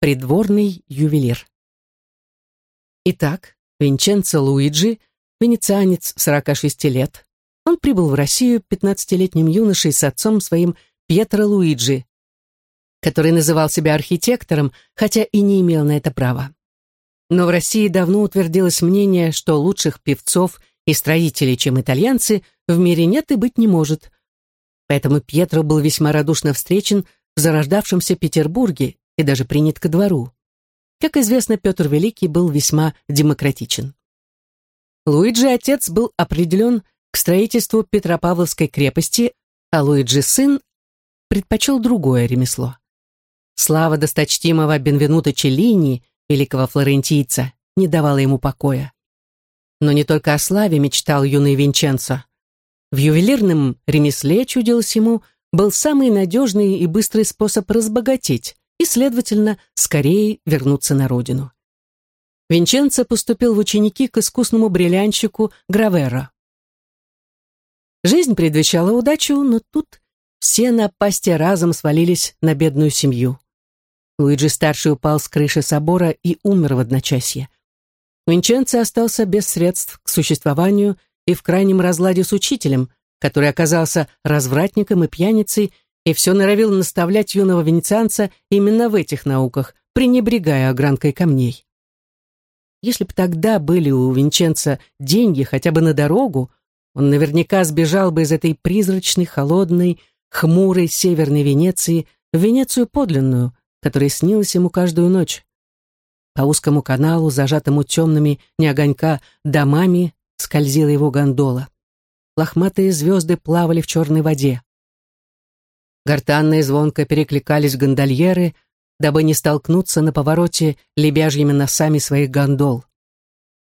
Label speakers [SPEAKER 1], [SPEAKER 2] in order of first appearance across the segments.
[SPEAKER 1] придворный ювелир. Итак, Винченцо Луиджи, венецианец 46 лет, он прибыл в Россию 15-летним юношей с отцом своим Пьетро Луиджи, который называл себя архитектором, хотя и не имел на это права. Но в России давно утвердилось мнение, что лучших певцов и строителей, чем итальянцы, в мире нет и быть не может. Поэтому Пьетро был весьма радушно встречен в зарождавшемся Петербурге и даже принят ко двору. Как известно, Петр Великий был весьма демократичен. Луиджи отец был определен к строительству Петропавловской крепости, а Луиджи сын предпочел другое ремесло. Слава досточтимого Бенвенуто Челлини, великого флорентийца, не давала ему покоя. Но не только о славе мечтал юный Винченцо. В ювелирном ремесле, чудилось ему, был самый надежный и быстрый способ разбогатеть и, следовательно, скорее вернуться на родину. Винченцо поступил в ученики к искусному бриллианщику Граверо. Жизнь предвещала удачу, но тут все напасти разом свалились на бедную семью. Луиджи-старший упал с крыши собора и умер в одночасье. Винченцо остался без средств к существованию и в крайнем разладе с учителем, который оказался развратником и пьяницей и все норовил наставлять юного венецианца именно в этих науках, пренебрегая огранкой камней. Если бы тогда были у Винченца деньги хотя бы на дорогу, он наверняка сбежал бы из этой призрачной, холодной, хмурой северной Венеции в Венецию подлинную, которая снилась ему каждую ночь. По узкому каналу, зажатому темными не огонька домами, скользила его гондола. Лохматые звезды плавали в черной воде. Гортанно и звонко перекликались гондольеры, дабы не столкнуться на повороте лебяжьими носами своих гондол.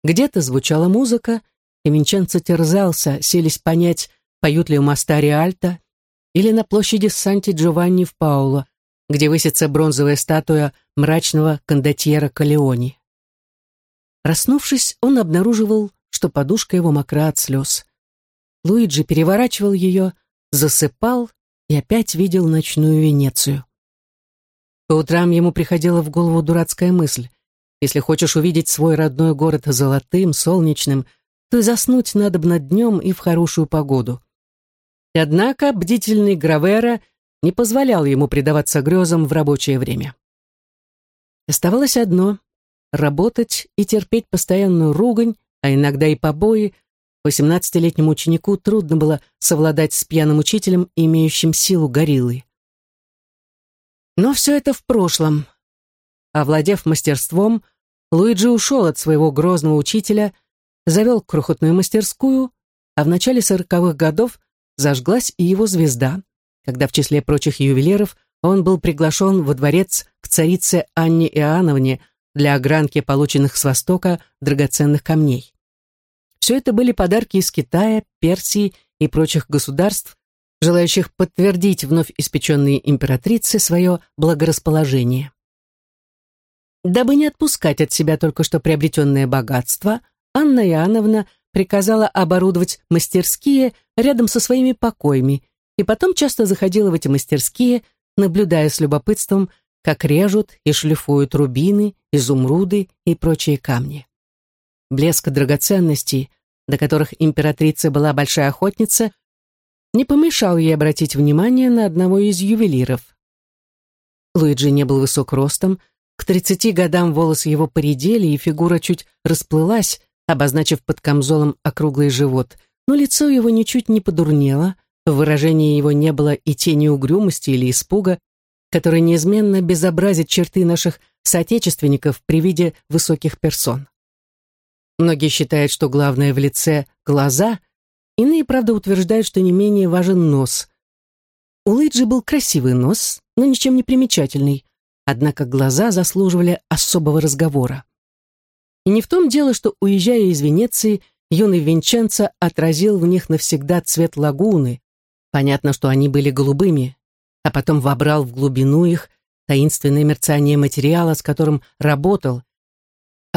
[SPEAKER 1] Где-то звучала музыка, и Винченцо терзался, селись понять, поют ли у моста Риальто или на площади Санти-Джованни в Пауло, где высится бронзовая статуя мрачного кондотьера Калеони. Проснувшись, он обнаруживал, что подушка его мокра от слез. Луиджи переворачивал ее, засыпал и опять видел ночную Венецию. По утрам ему приходила в голову дурацкая мысль. Если хочешь увидеть свой родной город золотым, солнечным, то и заснуть над днем и в хорошую погоду. Однако бдительный Гравера не позволял ему предаваться грезам в рабочее время. Оставалось одно — работать и терпеть постоянную ругань, а иногда и побои. Восемнадцатилетнему ученику трудно было совладать с пьяным учителем, имеющим силу гориллы. Но все это в прошлом. Овладев мастерством, Луиджи ушел от своего грозного учителя — завел крохотную мастерскую, а в начале сороковых годов зажглась и его звезда, когда в числе прочих ювелиров он был приглашен во дворец к царице Анне Иоанновне для огранки полученных с Востока драгоценных камней. Все это были подарки из Китая, Персии и прочих государств, желающих подтвердить вновь испеченной императрице свое благорасположение. Дабы не отпускать от себя только что приобретенное богатство, Анна Иоанновна приказала оборудовать мастерские рядом со своими покоями и потом часто заходила в эти мастерские, наблюдая с любопытством, как режут и шлифуют рубины, изумруды и прочие камни. Блеск драгоценностей, до которых императрица была большая охотница, не помешал ей обратить внимание на одного из ювелиров. Луиджи не был высок ростом, к тридцати годам волосы его поредели, и фигура чуть расплылась, обозначив под камзолом округлый живот, но лицо его ничуть не подурнело, в выражении его не было и тени угрюмости или испуга, который неизменно безобразит черты наших соотечественников при виде высоких персон. Многие считают, что главное в лице — глаза, иные, правда, утверждают, что не менее важен нос. У Лейджи был красивый нос, но ничем не примечательный, однако глаза заслуживали особого разговора. И не в том дело, что, уезжая из Венеции, юный Винченцо отразил в них навсегда цвет лагуны. Понятно, что они были голубыми, а потом вобрал в глубину их таинственное мерцание материала, с которым работал,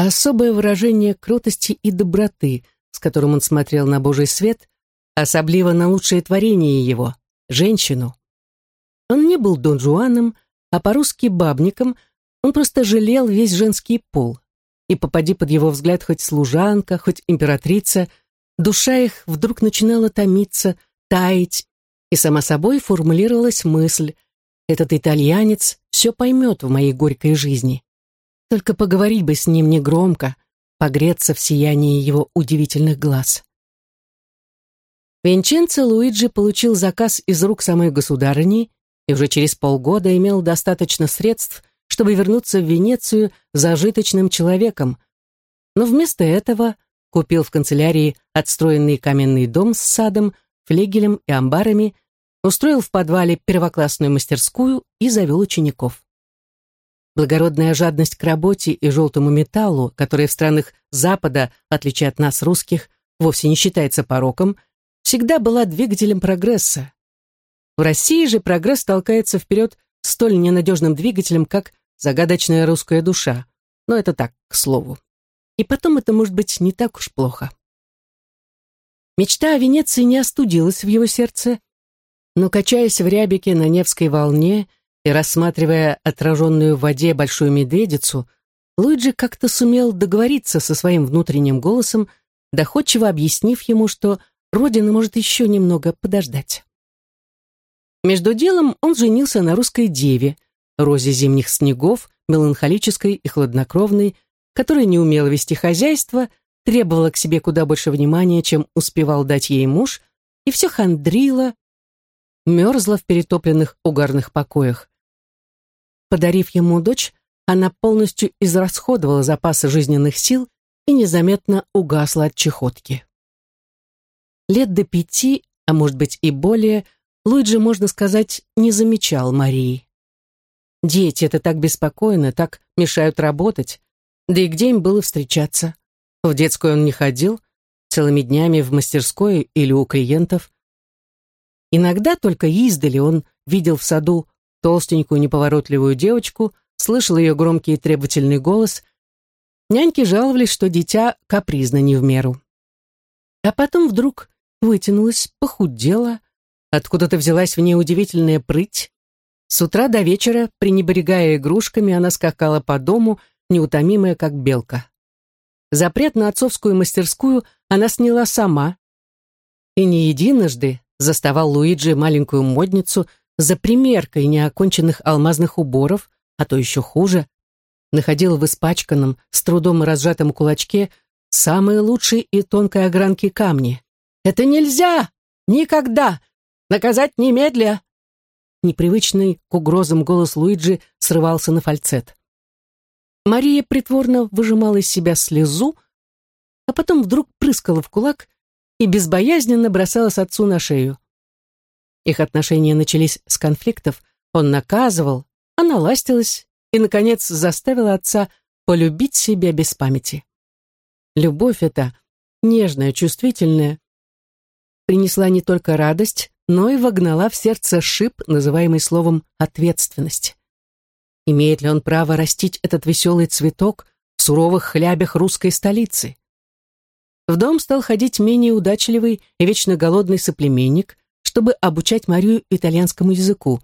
[SPEAKER 1] особое выражение кротости и доброты, с которым он смотрел на Божий свет, особливо на лучшее творение его — женщину. Он не был Дон Жуаном, а по-русски бабником, Он просто жалел весь женский пол. И попади под его взгляд хоть служанка, хоть императрица, душа их вдруг начинала томиться, таять, и сама собой формулировалась мысль «Этот итальянец все поймет в моей горькой жизни». Только поговорить бы с ним негромко, погреться в сиянии его удивительных глаз. Винченцо Луиджи получил заказ из рук самой государыни и уже через полгода имел достаточно средств, чтобы вернуться в Венецию зажиточным человеком, но вместо этого купил в канцелярии отстроенный каменный дом с садом, флегелем и амбарами, устроил в подвале первоклассную мастерскую и завел учеников. Благородная жадность к работе и желтому металлу, которая в странах Запада, в отличие от нас, русских, вовсе не считается пороком, всегда была двигателем прогресса. В России же прогресс толкается вперед столь ненадежным двигателем, как загадочная русская душа. Но это так, к слову. И потом это может быть не так уж плохо. Мечта о Венеции не остудилась в его сердце, но, качаясь в рябике на Невской волне и рассматривая отраженную в воде большую медведицу, Луиджи как-то сумел договориться со своим внутренним голосом, доходчиво объяснив ему, что Родина может еще немного подождать. Между делом он женился на русской деве, розе зимних снегов, меланхолической и хладнокровной, которая не умела вести хозяйство, требовала к себе куда больше внимания, чем успевал дать ей муж, и все хандрила, мерзла в перетопленных угарных покоях. Подарив ему дочь, она полностью израсходовала запасы жизненных сил и незаметно угасла от чехотки. Лет до пяти, а может быть и более, Луиджи, можно сказать, не замечал Марии. Дети это так беспокойно, так мешают работать. Да и где им было встречаться? В детскую он не ходил, целыми днями в мастерской или у клиентов. Иногда только издали он видел в саду толстенькую неповоротливую девочку, слышал ее громкий и требовательный голос. Няньки жаловались, что дитя капризно не в меру. А потом вдруг вытянулась, похудела, откуда-то взялась в ней удивительная прыть. С утра до вечера, пренебрегая игрушками, она скакала по дому, неутомимая, как белка. Запрет на отцовскую мастерскую она сняла сама. И не единожды, заставал Луиджи маленькую модницу за примеркой неоконченных алмазных уборов, а то еще хуже, находил в испачканном, с трудом разжатом кулачке самые лучшие и тонкой огранки камни. «Это нельзя! Никогда! Наказать немедля!» Непривычный к угрозам голос Луиджи срывался на фальцет. Мария притворно выжимала из себя слезу, а потом вдруг прыскала в кулак и безбоязненно бросалась отцу на шею. Их отношения начались с конфликтов, он наказывал, она ластилась и, наконец, заставила отца полюбить себя без памяти. Любовь эта, нежная, чувствительная, принесла не только радость, но и вогнала в сердце шип, называемый словом «ответственность». Имеет ли он право растить этот веселый цветок в суровых хлябях русской столицы? В дом стал ходить менее удачливый и вечно голодный соплеменник, чтобы обучать Марию итальянскому языку.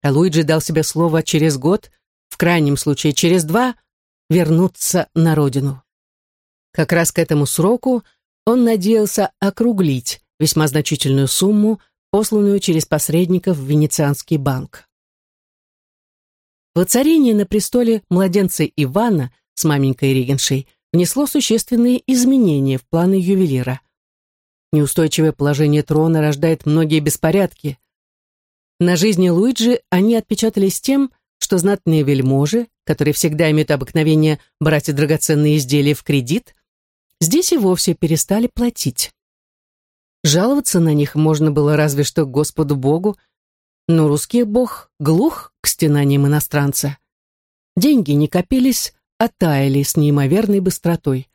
[SPEAKER 1] А Луиджи дал себе слово через год, в крайнем случае через два, вернуться на родину. Как раз к этому сроку он надеялся округлить весьма значительную сумму, посланную через посредников в Венецианский банк. Воцарение на престоле младенца Ивана с маменькой регеншей внесло существенные изменения в планы ювелира. Неустойчивое положение трона рождает многие беспорядки. На жизни Луиджи они отпечатались тем, что знатные вельможи, которые всегда имеют обыкновение брать драгоценные изделия в кредит, здесь и вовсе перестали платить. Жаловаться на них можно было разве что Господу Богу, но русский бог глух к стенаниям иностранца. Деньги не копились, а таяли с неимоверной быстротой.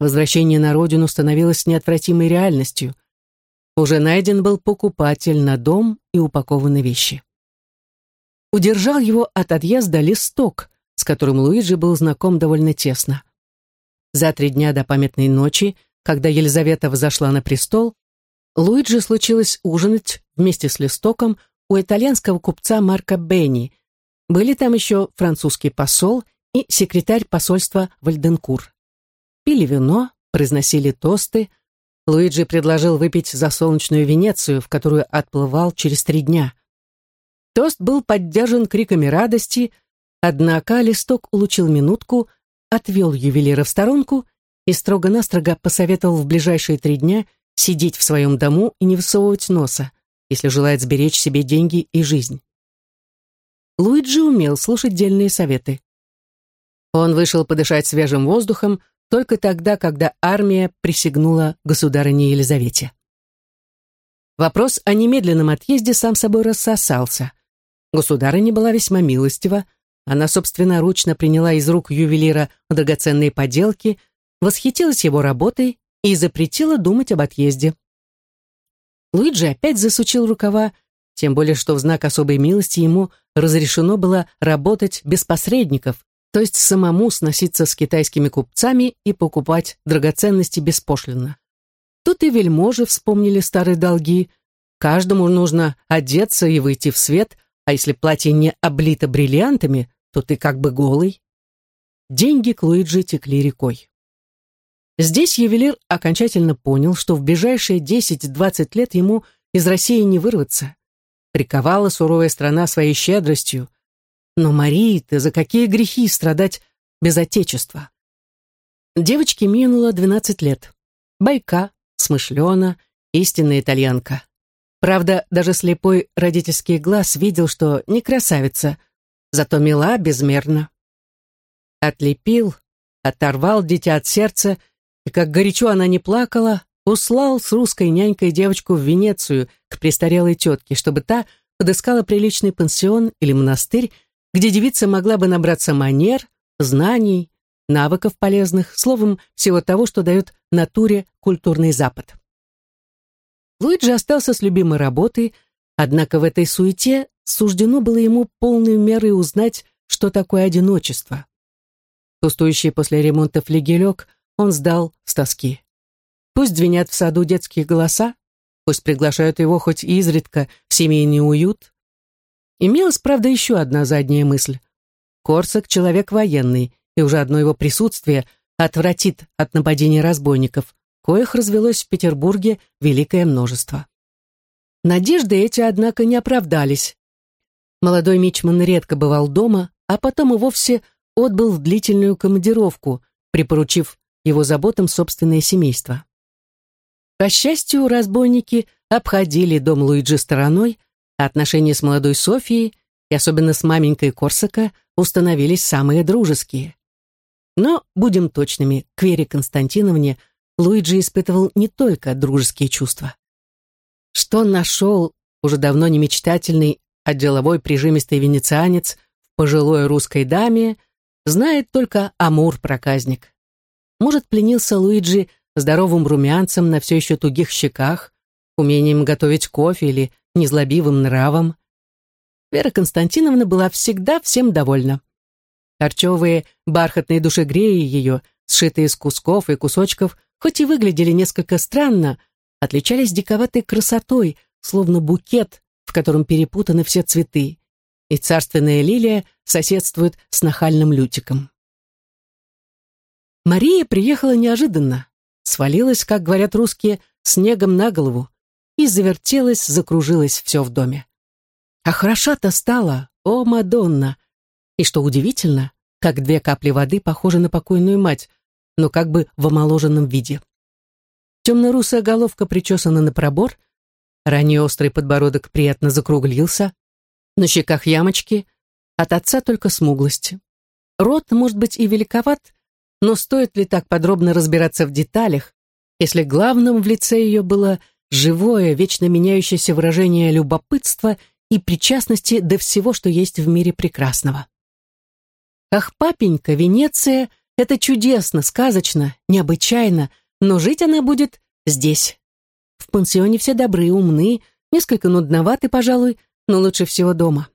[SPEAKER 1] Возвращение на родину становилось неотвратимой реальностью. Уже найден был покупатель на дом и упакованы вещи. Удержал его от отъезда листок, с которым Луиджи был знаком довольно тесно. За три дня до памятной ночи, когда Елизавета взошла на престол, Луиджи случилось ужинать вместе с листоком у итальянского купца Марка Бенни, Были там еще французский посол и секретарь посольства Вальденкур. Пили вино, произносили тосты. Луиджи предложил выпить за солнечную Венецию, в которую отплывал через три дня. Тост был поддержан криками радости, однако Листок улучил минутку, отвел ювелира в сторонку и строго-настрого посоветовал в ближайшие три дня сидеть в своем дому и не высовывать носа, если желает сберечь себе деньги и жизнь. Луиджи умел слушать дельные советы. Он вышел подышать свежим воздухом только тогда, когда армия присягнула государыне Елизавете. Вопрос о немедленном отъезде сам собой рассосался. Государыня была весьма милостива, она собственноручно приняла из рук ювелира драгоценные поделки, восхитилась его работой и запретила думать об отъезде. Луиджи опять засучил рукава, тем более что в знак особой милости ему разрешено было работать без посредников, то есть самому сноситься с китайскими купцами и покупать драгоценности беспошлинно. Тут и вельможи вспомнили старые долги. Каждому нужно одеться и выйти в свет, а если платье не облито бриллиантами, то ты как бы голый. Деньги к Луиджи текли рекой. Здесь ювелир окончательно понял, что в ближайшие 10-20 лет ему из России не вырваться приковала суровая страна своей щедростью. Но Марии-то за какие грехи страдать без отечества? Девочке минуло 12 лет. Байка, смышлена, истинная итальянка. Правда, даже слепой родительский глаз видел, что не красавица, зато мила безмерно. Отлепил, оторвал дитя от сердца, и как горячо она не плакала, услал с русской нянькой девочку в Венецию к престарелой тетке, чтобы та подыскала приличный пансион или монастырь, где девица могла бы набраться манер, знаний, навыков полезных, словом, всего того, что дает натуре культурный Запад. Луиджи остался с любимой работой, однако в этой суете суждено было ему полной мерой узнать, что такое одиночество. Пустующий после ремонта флигелек он сдал с тоски. Пусть звенят в саду детские голоса, пусть приглашают его хоть изредка в семейный уют. Имелась, правда, еще одна задняя мысль. Корсак — человек военный, и уже одно его присутствие отвратит от нападения разбойников, коих развелось в Петербурге великое множество. Надежды эти, однако, не оправдались. Молодой мичман редко бывал дома, а потом и вовсе отбыл в длительную командировку, припоручив его заботам собственное семейство. По счастью, разбойники обходили дом Луиджи стороной, а отношения с молодой Софией и особенно с маменькой Корсака установились самые дружеские. Но, будем точными, к Вере Константиновне Луиджи испытывал не только дружеские чувства. Что нашел уже давно не мечтательный, а деловой прижимистый венецианец в пожилой русской даме, знает только Амур-проказник. Может, пленился Луиджи здоровым румянцем на все еще тугих щеках, умением готовить кофе или незлобивым нравом. Вера Константиновна была всегда всем довольна. Корчевые бархатные душегреи ее, сшитые из кусков и кусочков, хоть и выглядели несколько странно, отличались диковатой красотой, словно букет, в котором перепутаны все цветы, и царственная лилия соседствует с нахальным лютиком. Мария приехала неожиданно свалилась, как говорят русские, снегом на голову и завертелась, закружилась все в доме. А хороша-то стала, о, Мадонна! И что удивительно, как две капли воды похожи на покойную мать, но как бы в омоложенном виде. Темно-русая головка причесана на пробор, ранее острый подбородок приятно закруглился, на щеках ямочки, от отца только смуглость. Рот, может быть, и великоват, но стоит ли так подробно разбираться в деталях, если главным в лице ее было живое, вечно меняющееся выражение любопытства и причастности до всего, что есть в мире прекрасного? Ах, папенька, Венеция — это чудесно, сказочно, необычайно, но жить она будет здесь. В пансионе все добры, умны, несколько нудноваты, пожалуй, но лучше всего дома.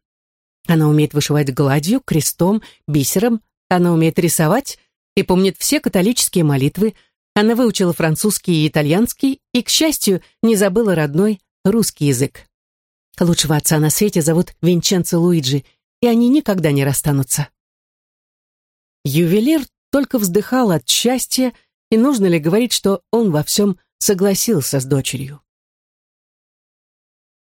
[SPEAKER 1] Она умеет вышивать гладью, крестом, бисером, она умеет рисовать и помнит все католические молитвы. Она выучила французский и итальянский и, к счастью, не забыла родной русский язык. Лучшего отца на свете зовут Винченцо Луиджи, и они никогда не расстанутся. Ювелир только вздыхал от счастья, и нужно ли говорить, что он во всем согласился с дочерью.